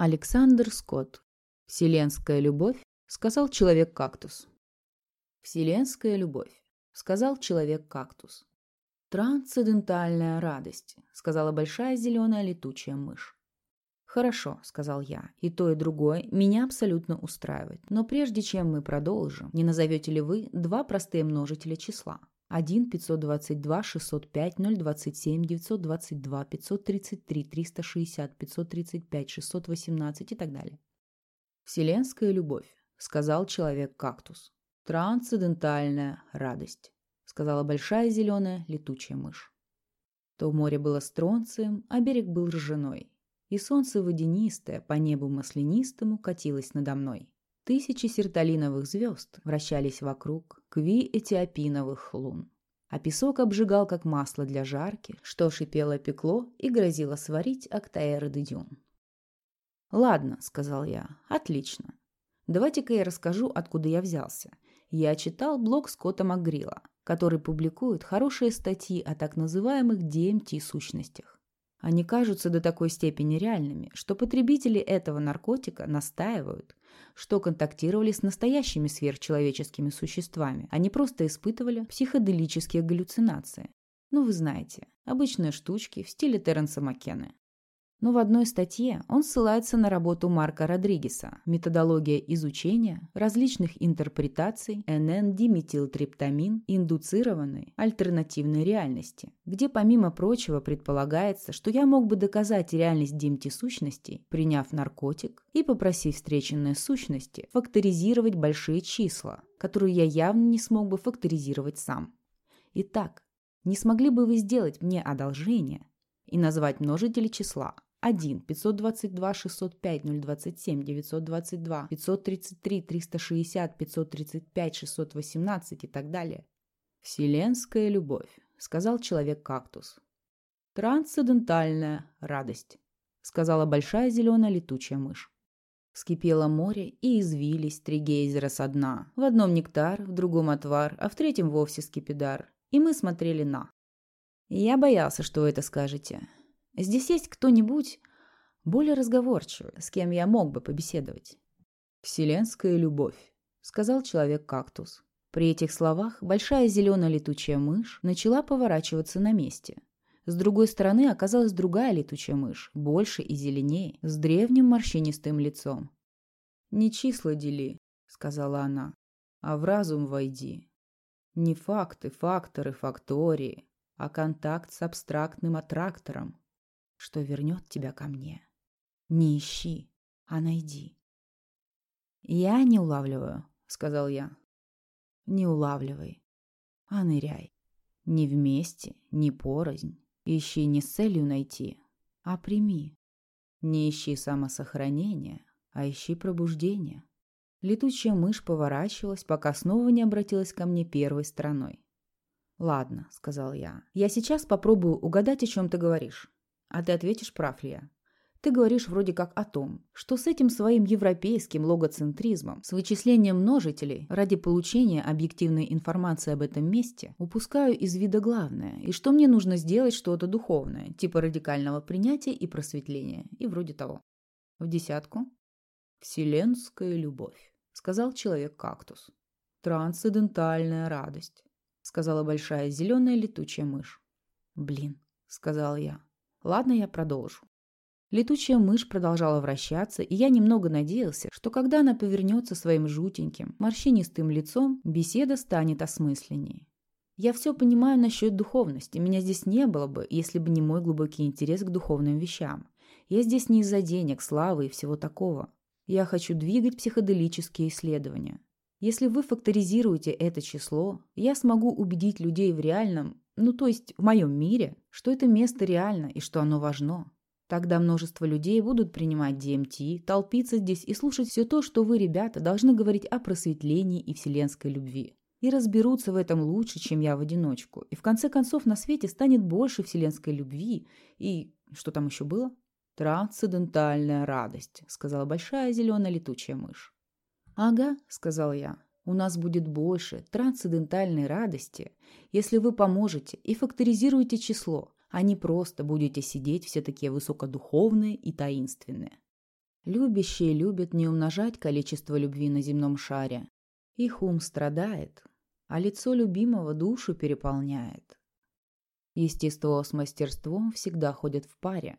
Александр Скотт. «Вселенская любовь», — сказал человек-кактус. «Вселенская любовь», — сказал человек-кактус. «Трансцендентальная радость», — сказала большая зеленая летучая мышь. «Хорошо», — сказал я, — «и то, и другое меня абсолютно устраивает. Но прежде чем мы продолжим, не назовете ли вы два простые множителя числа? 1 522 605 027 922 533 360 535 618 и так далее. «Вселенская любовь», — сказал человек-кактус. «Трансцендентальная радость», — сказала большая зеленая летучая мышь. То море было стронцием, а берег был ржаной, и солнце водянистое по небу маслянистому катилось надо мной. Тысячи сертолиновых звезд вращались вокруг кви-этиопиновых лун. А песок обжигал, как масло для жарки, что шипело пекло и грозило сварить Актаэра де. «Ладно», — сказал я, — «отлично. Давайте-ка я расскажу, откуда я взялся. Я читал блог Скотта МакГрилла, который публикует хорошие статьи о так называемых DMT-сущностях. Они кажутся до такой степени реальными, что потребители этого наркотика настаивают, что контактировали с настоящими сверхчеловеческими существами, а не просто испытывали психоделические галлюцинации. Ну, вы знаете, обычные штучки в стиле Терренса Маккены. Но в одной статье он ссылается на работу Марка Родригеса «Методология изучения различных интерпретаций НН-диметилтриптамин индуцированной альтернативной реальности», где, помимо прочего, предполагается, что я мог бы доказать реальность DMT-сущностей, приняв наркотик и попросив встреченные сущности факторизировать большие числа, которые я явно не смог бы факторизировать сам. Итак, не смогли бы вы сделать мне одолжение и назвать множители числа 1 522 605 027 922 533 360 535 618 и так далее. «Вселенская любовь», — сказал человек-кактус. «Трансцендентальная радость», — сказала большая зеленая летучая мышь. Скипело море, и извились три гейзера со дна. В одном нектар, в другом отвар, а в третьем вовсе скипидар. И мы смотрели на. Я боялся, что вы это скажете. Здесь есть кто-нибудь более разговорчивый, с кем я мог бы побеседовать? «Вселенская любовь», — сказал человек-кактус. При этих словах большая зеленая летучая мышь начала поворачиваться на месте. С другой стороны оказалась другая летучая мышь, больше и зеленее, с древним морщинистым лицом. «Не числа дели», — сказала она, — «а в разум войди. Не факты, факторы, фактории, а контакт с абстрактным аттрактором что вернет тебя ко мне. Не ищи, а найди. Я не улавливаю, сказал я. Не улавливай, а ныряй. Не вместе, не порознь. Ищи не с целью найти, а прими. Не ищи самосохранения, а ищи пробуждения. Летучая мышь поворачивалась, пока снова не обратилась ко мне первой стороной. «Ладно», — сказал я. «Я сейчас попробую угадать, о чем ты говоришь. А ты ответишь, прав ли я? Ты говоришь вроде как о том, что с этим своим европейским логоцентризмом, с вычислением множителей ради получения объективной информации об этом месте, упускаю из вида главное, и что мне нужно сделать что-то духовное, типа радикального принятия и просветления, и вроде того. В десятку. «Вселенская любовь», — сказал человек-кактус. «Трансцендентальная радость», — сказала большая зеленая летучая мышь. «Блин», — сказал я. Ладно, я продолжу. Летучая мышь продолжала вращаться, и я немного надеялся, что когда она повернется своим жутеньким, морщинистым лицом, беседа станет осмысленнее. Я все понимаю насчет духовности, меня здесь не было бы, если бы не мой глубокий интерес к духовным вещам. Я здесь не из-за денег, славы и всего такого. Я хочу двигать психоделические исследования. Если вы факторизируете это число, я смогу убедить людей в реальном, ну то есть в моем мире, что это место реально и что оно важно. Тогда множество людей будут принимать DMT, толпиться здесь и слушать все то, что вы, ребята, должны говорить о просветлении и вселенской любви. И разберутся в этом лучше, чем я в одиночку. И в конце концов на свете станет больше вселенской любви и... Что там еще было? «Трансцендентальная радость», — сказала большая зеленая летучая мышь. «Ага», — сказал я, — «у нас будет больше трансцендентальной радости, если вы поможете и факторизируете число, а не просто будете сидеть все такие высокодуховные и таинственные». Любящие любят не умножать количество любви на земном шаре. Их ум страдает, а лицо любимого душу переполняет. Естество с мастерством всегда ходят в паре.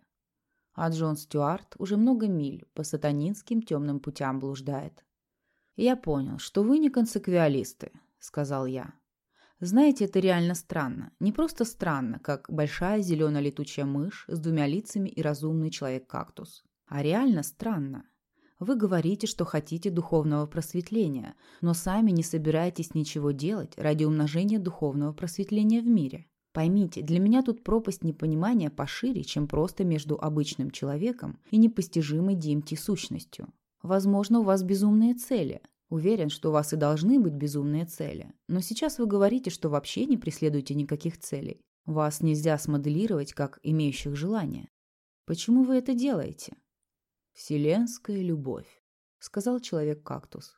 А Джон Стюарт уже много миль по сатанинским темным путям блуждает. «Я понял, что вы не консеквиалисты», — сказал я. «Знаете, это реально странно. Не просто странно, как большая зеленая летучая мышь с двумя лицами и разумный человек-кактус. А реально странно. Вы говорите, что хотите духовного просветления, но сами не собираетесь ничего делать ради умножения духовного просветления в мире. Поймите, для меня тут пропасть непонимания пошире, чем просто между обычным человеком и непостижимой DMT-сущностью. Возможно, у вас безумные цели. Уверен, что у вас и должны быть безумные цели. Но сейчас вы говорите, что вообще не преследуете никаких целей. Вас нельзя смоделировать как имеющих желания. Почему вы это делаете? Вселенская любовь, сказал человек-кактус.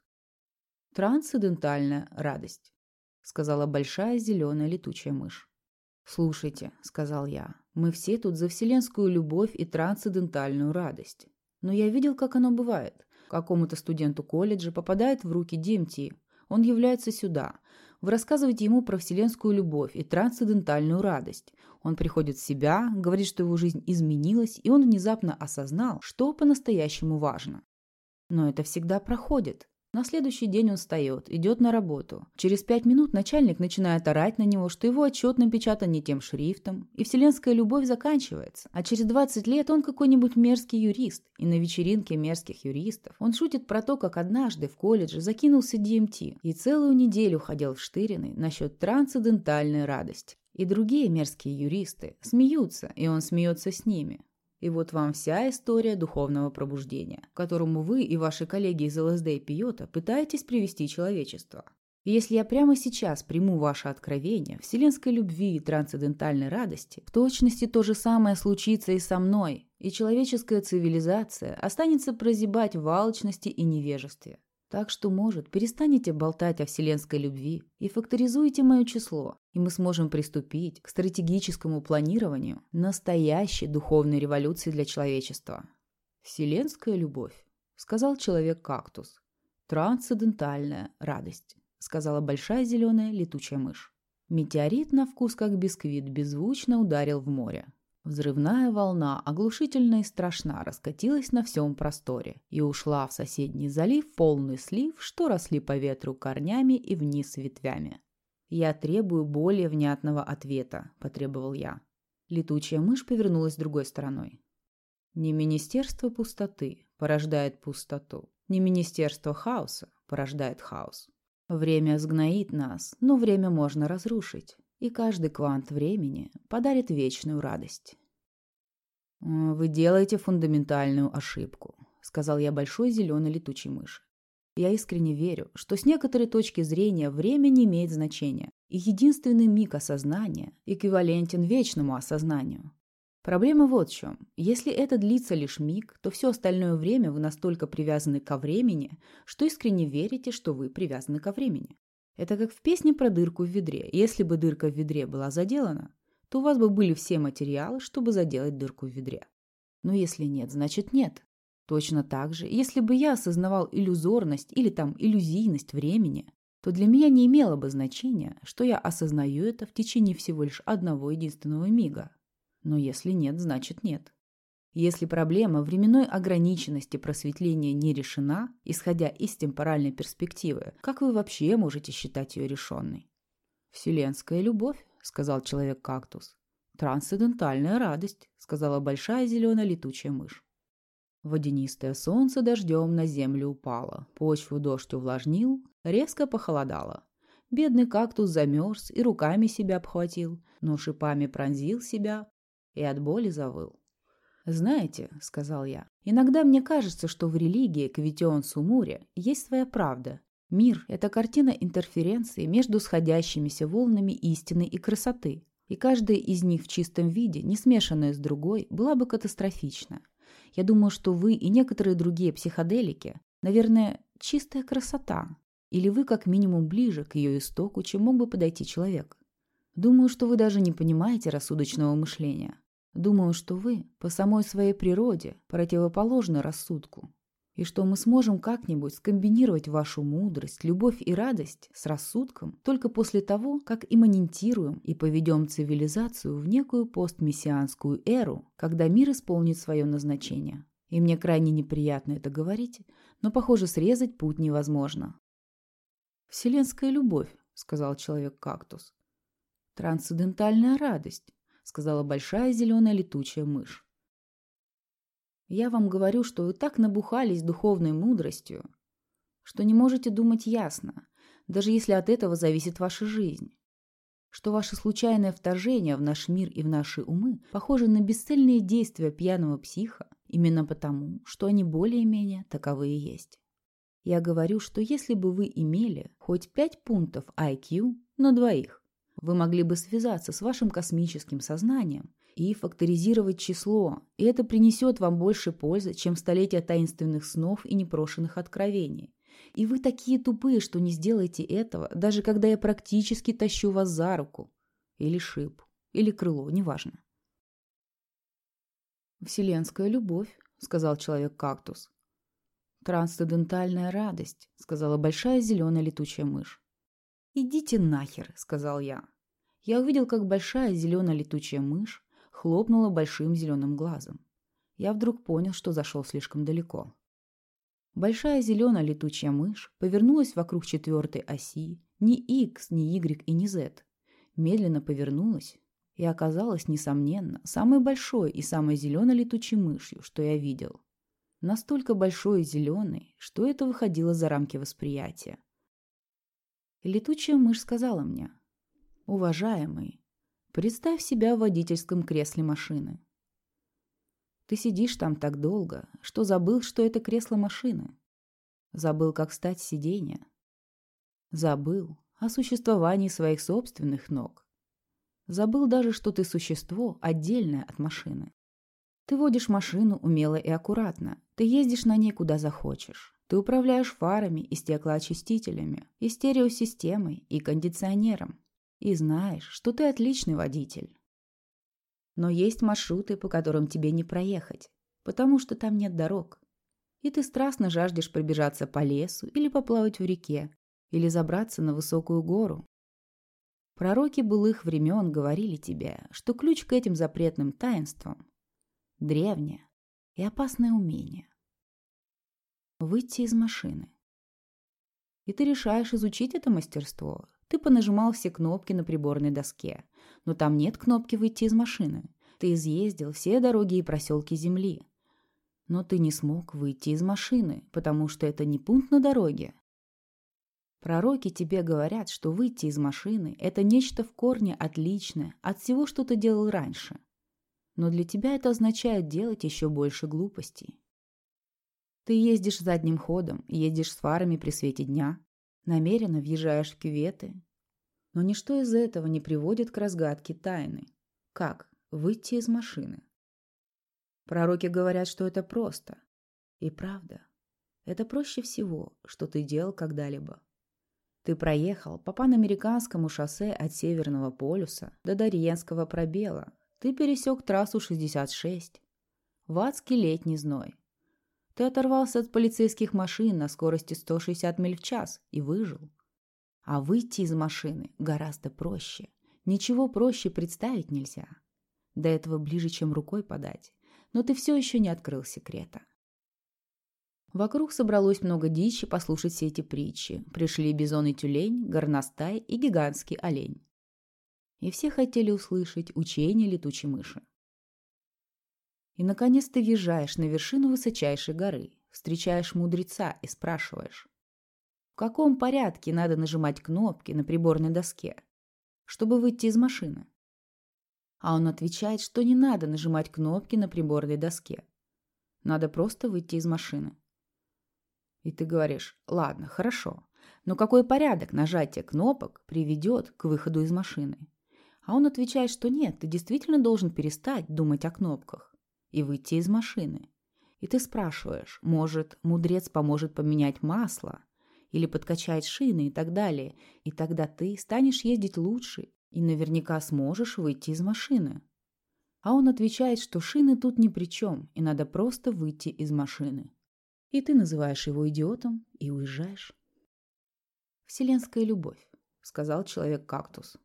Трансцендентальная радость, сказала большая зеленая летучая мышь. «Слушайте», — сказал я, — «мы все тут за вселенскую любовь и трансцендентальную радость. Но я видел, как оно бывает. Какому-то студенту колледжа попадает в руки DMT. Он является сюда. Вы рассказываете ему про вселенскую любовь и трансцендентальную радость. Он приходит в себя, говорит, что его жизнь изменилась, и он внезапно осознал, что по-настоящему важно. Но это всегда проходит. На следующий день он встает, идет на работу. Через пять минут начальник начинает орать на него, что его отчет напечатан не тем шрифтом, и вселенская любовь заканчивается. А через 20 лет он какой-нибудь мерзкий юрист, и на вечеринке мерзких юристов он шутит про то, как однажды в колледже закинулся DMT и целую неделю ходил в штырины насчет трансцендентальной радости. И другие мерзкие юристы смеются, и он смеется с ними. И вот вам вся история духовного пробуждения, к которому вы и ваши коллеги из ЛСД и Пиота пытаетесь привести человечество. Если я прямо сейчас приму ваше откровение вселенской любви и трансцендентальной радости, в точности то же самое случится и со мной, и человеческая цивилизация останется прозябать в алчности и невежестве. Так что, может, перестанете болтать о вселенской любви и факторизуйте мое число, и мы сможем приступить к стратегическому планированию настоящей духовной революции для человечества. «Вселенская любовь», — сказал человек-кактус. «Трансцендентальная радость», — сказала большая зеленая летучая мышь. Метеорит на вкус как бисквит беззвучно ударил в море. Взрывная волна, оглушительно и страшна, раскатилась на всем просторе и ушла в соседний залив полный слив, что росли по ветру корнями и вниз ветвями. «Я требую более внятного ответа», – потребовал я. Летучая мышь повернулась другой стороной. «Не министерство пустоты порождает пустоту, не министерство хаоса порождает хаос. Время сгноит нас, но время можно разрушить и каждый квант времени подарит вечную радость. «Вы делаете фундаментальную ошибку», — сказал я большой зеленой летучей мыши. «Я искренне верю, что с некоторой точки зрения время не имеет значения, и единственный миг осознания эквивалентен вечному осознанию. Проблема вот в чем. Если это длится лишь миг, то все остальное время вы настолько привязаны ко времени, что искренне верите, что вы привязаны ко времени. Это как в песне про дырку в ведре. Если бы дырка в ведре была заделана, то у вас бы были все материалы, чтобы заделать дырку в ведре. Но если нет, значит нет. Точно так же, если бы я осознавал иллюзорность или там иллюзийность времени, то для меня не имело бы значения, что я осознаю это в течение всего лишь одного единственного мига. Но если нет, значит нет. Если проблема временной ограниченности просветления не решена, исходя из темпоральной перспективы, как вы вообще можете считать ее решенной? «Вселенская любовь», — сказал человек-кактус. «Трансцендентальная радость», — сказала большая зеленая летучая мышь. Водянистое солнце дождем на землю упало, почву дождь увлажнил, резко похолодало. Бедный кактус замерз и руками себя обхватил, но шипами пронзил себя и от боли завыл. «Знаете», — сказал я, — «иногда мне кажется, что в религии Кавитион Сумуре есть своя правда. Мир — это картина интерференции между сходящимися волнами истины и красоты, и каждая из них в чистом виде, не смешанная с другой, была бы катастрофична. Я думаю, что вы и некоторые другие психоделики, наверное, чистая красота, или вы как минимум ближе к ее истоку, чем мог бы подойти человек. Думаю, что вы даже не понимаете рассудочного мышления. Думаю, что вы по самой своей природе противоположны рассудку. и что мы сможем как-нибудь скомбинировать вашу мудрость, любовь и радость с рассудком только после того, как имманентируем и поведем цивилизацию в некую постмессианскую эру, когда мир исполнит свое назначение. И мне крайне неприятно это говорить, но, похоже, срезать путь невозможно. «Вселенская любовь», — сказал человек-кактус. «Трансцендентальная радость», — сказала большая зеленая летучая мышь. Я вам говорю, что вы так набухались духовной мудростью, что не можете думать ясно, даже если от этого зависит ваша жизнь. Что ваше случайное вторжение в наш мир и в наши умы похоже на бесцельные действия пьяного психа, именно потому, что они более-менее таковые есть. Я говорю, что если бы вы имели хоть 5 пунктов IQ на двоих, вы могли бы связаться с вашим космическим сознанием и факторизировать число, и это принесет вам больше пользы, чем столетия таинственных снов и непрошенных откровений. И вы такие тупые, что не сделаете этого, даже когда я практически тащу вас за руку. Или шип, или крыло, неважно. «Вселенская любовь», — сказал человек-кактус. «Трансцендентальная радость», — сказала большая зеленая летучая мышь. «Идите нахер», — сказал я. Я увидел, как большая зеленая летучая мышь хлопнула большим зеленым глазом. Я вдруг понял, что зашел слишком далеко. Большая зеленая летучая мышь повернулась вокруг четвертой оси, ни X, ни Y и ни Z. Медленно повернулась и оказалась, несомненно, самой большой и самой зеленой летучей мышью, что я видел. Настолько большой и зеленой, что это выходило за рамки восприятия. Летучая мышь сказала мне, «Уважаемый, Представь себя в водительском кресле машины. Ты сидишь там так долго, что забыл, что это кресло машины. Забыл, как встать с сиденья. Забыл о существовании своих собственных ног. Забыл даже, что ты существо, отдельное от машины. Ты водишь машину умело и аккуратно. Ты ездишь на ней куда захочешь. Ты управляешь фарами и стеклоочистителями, и стереосистемой, и кондиционером. И знаешь, что ты отличный водитель. Но есть маршруты, по которым тебе не проехать, потому что там нет дорог. И ты страстно жаждешь пробежаться по лесу или поплавать в реке, или забраться на высокую гору. Пророки былых времен говорили тебе, что ключ к этим запретным таинствам – древнее и опасное умение – выйти из машины. И ты решаешь изучить это мастерство, ты понажимал все кнопки на приборной доске. Но там нет кнопки выйти из машины. Ты изъездил все дороги и проселки земли. Но ты не смог выйти из машины, потому что это не пункт на дороге. Пророки тебе говорят, что выйти из машины – это нечто в корне отличное от всего, что ты делал раньше. Но для тебя это означает делать еще больше глупостей. Ты ездишь задним ходом, едешь с фарами при свете дня, намеренно въезжаешь в кюветы. Но ничто из этого не приводит к разгадке тайны. Как выйти из машины? Пророки говорят, что это просто. И правда, это проще всего, что ты делал когда-либо. Ты проехал по панамериканскому шоссе от Северного полюса до Дарьенского пробела. Ты пересек трассу 66. В адский летний зной. Ты оторвался от полицейских машин на скорости 160 миль в час и выжил. А выйти из машины гораздо проще. Ничего проще представить нельзя. До этого ближе, чем рукой подать. Но ты все еще не открыл секрета. Вокруг собралось много дичи послушать все эти притчи. Пришли бизон и тюлень, горностай и гигантский олень. И все хотели услышать учение летучей мыши. И, наконец, ты въезжаешь на вершину высочайшей горы, встречаешь мудреца и спрашиваешь, в каком порядке надо нажимать кнопки на приборной доске, чтобы выйти из машины? А он отвечает, что не надо нажимать кнопки на приборной доске. Надо просто выйти из машины. И ты говоришь, ладно, хорошо, но какой порядок нажатия кнопок приведет к выходу из машины? А он отвечает, что нет, ты действительно должен перестать думать о кнопках и выйти из машины. И ты спрашиваешь, может, мудрец поможет поменять масло или подкачать шины и так далее, и тогда ты станешь ездить лучше и наверняка сможешь выйти из машины. А он отвечает, что шины тут ни при чем, и надо просто выйти из машины. И ты называешь его идиотом и уезжаешь. «Вселенская любовь», — сказал человек-кактус.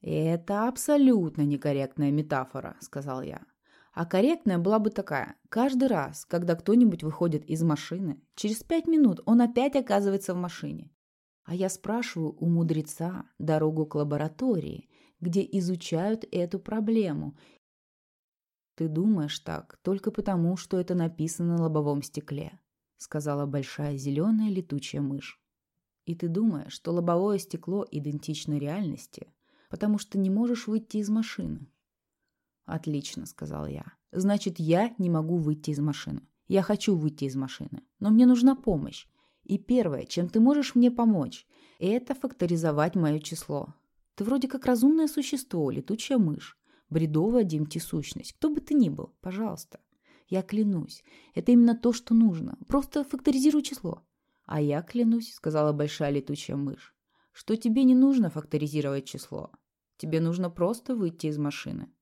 «Это абсолютно некорректная метафора», — сказал я. А корректная была бы такая. Каждый раз, когда кто-нибудь выходит из машины, через пять минут он опять оказывается в машине. А я спрашиваю у мудреца дорогу к лаборатории, где изучают эту проблему. «Ты думаешь так только потому, что это написано на лобовом стекле», сказала большая зеленая летучая мышь. «И ты думаешь, что лобовое стекло идентично реальности, потому что не можешь выйти из машины». «Отлично», — сказал я. «Значит, я не могу выйти из машины. Я хочу выйти из машины, но мне нужна помощь. И первое, чем ты можешь мне помочь, это факторизовать мое число. Ты вроде как разумное существо, летучая мышь, бредовая DMT-сущность, кто бы ты ни был, пожалуйста. Я клянусь, это именно то, что нужно. Просто факторизируй число. А я клянусь, сказала большая летучая мышь, что тебе не нужно факторизировать число. Тебе нужно просто выйти из машины.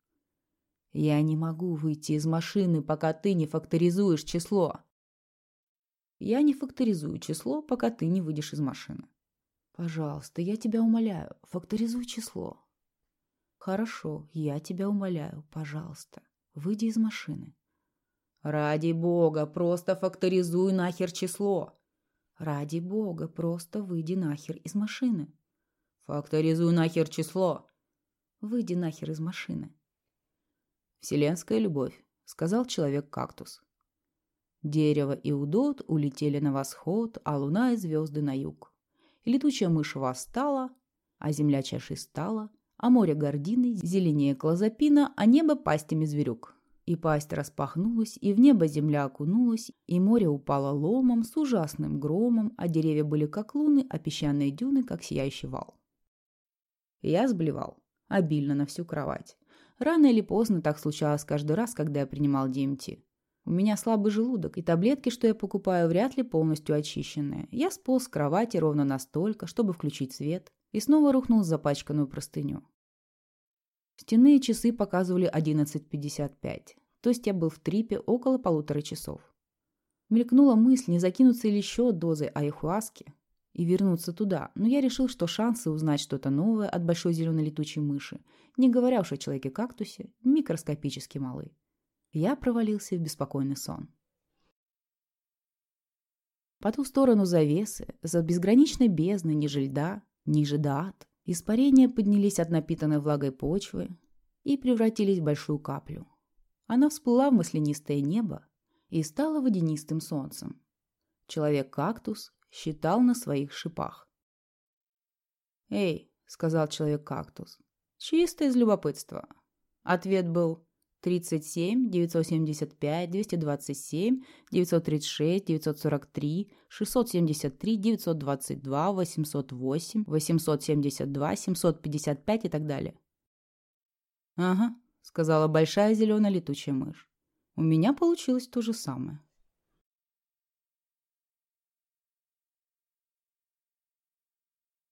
Я не могу выйти из машины, пока ты не факторизуешь число. Я не факторизую число, пока ты не выйдешь из машины. Пожалуйста, я тебя умоляю, факторизуй число. Хорошо, я тебя умоляю, пожалуйста, выйди из машины. Ради бога, просто факторизуй нахер число. Ради бога, просто выйди нахер из машины. Факторизуй нахер число. Выйди нахер из машины. Вселенская любовь, сказал человек-кактус. Дерево и удот улетели на восход, а луна и звезды на юг. И летучая мышь восстала, а земля чашей стала, а море гордины зеленее клозапина, а небо пастями зверюк. И пасть распахнулась, и в небо земля окунулась, и море упало ломом с ужасным громом, а деревья были как луны, а песчаные дюны как сияющий вал. Я сблевал, обильно на всю кровать. Рано или поздно так случалось каждый раз, когда я принимал ДМТ. У меня слабый желудок, и таблетки, что я покупаю, вряд ли полностью очищенные. Я сполз с кровати ровно настолько, чтобы включить свет, и снова рухнул в запачканную простыню. Стенные часы показывали 11.55, то есть я был в трипе около полутора часов. Мелькнула мысль, не закинуться ли еще дозой айхуаски и вернуться туда, но я решил, что шансы узнать что-то новое от большой зеленой летучей мыши не говоря уж о человеке-кактусе, микроскопически малы. Я провалился в беспокойный сон. По ту сторону завесы, за безграничной бездной ниже льда, ниже даат, испарения поднялись от напитанной влагой почвы и превратились в большую каплю. Она всплыла в маслянистое небо и стала водянистым солнцем. Человек-кактус считал на своих шипах. «Эй!» — сказал человек-кактус. Чисто из любопытства. Ответ был 37, 975, 227, 936, 943, 673, 922, 808, 872, 755 и так далее. «Ага», — сказала большая зеленая летучая мышь. «У меня получилось то же самое».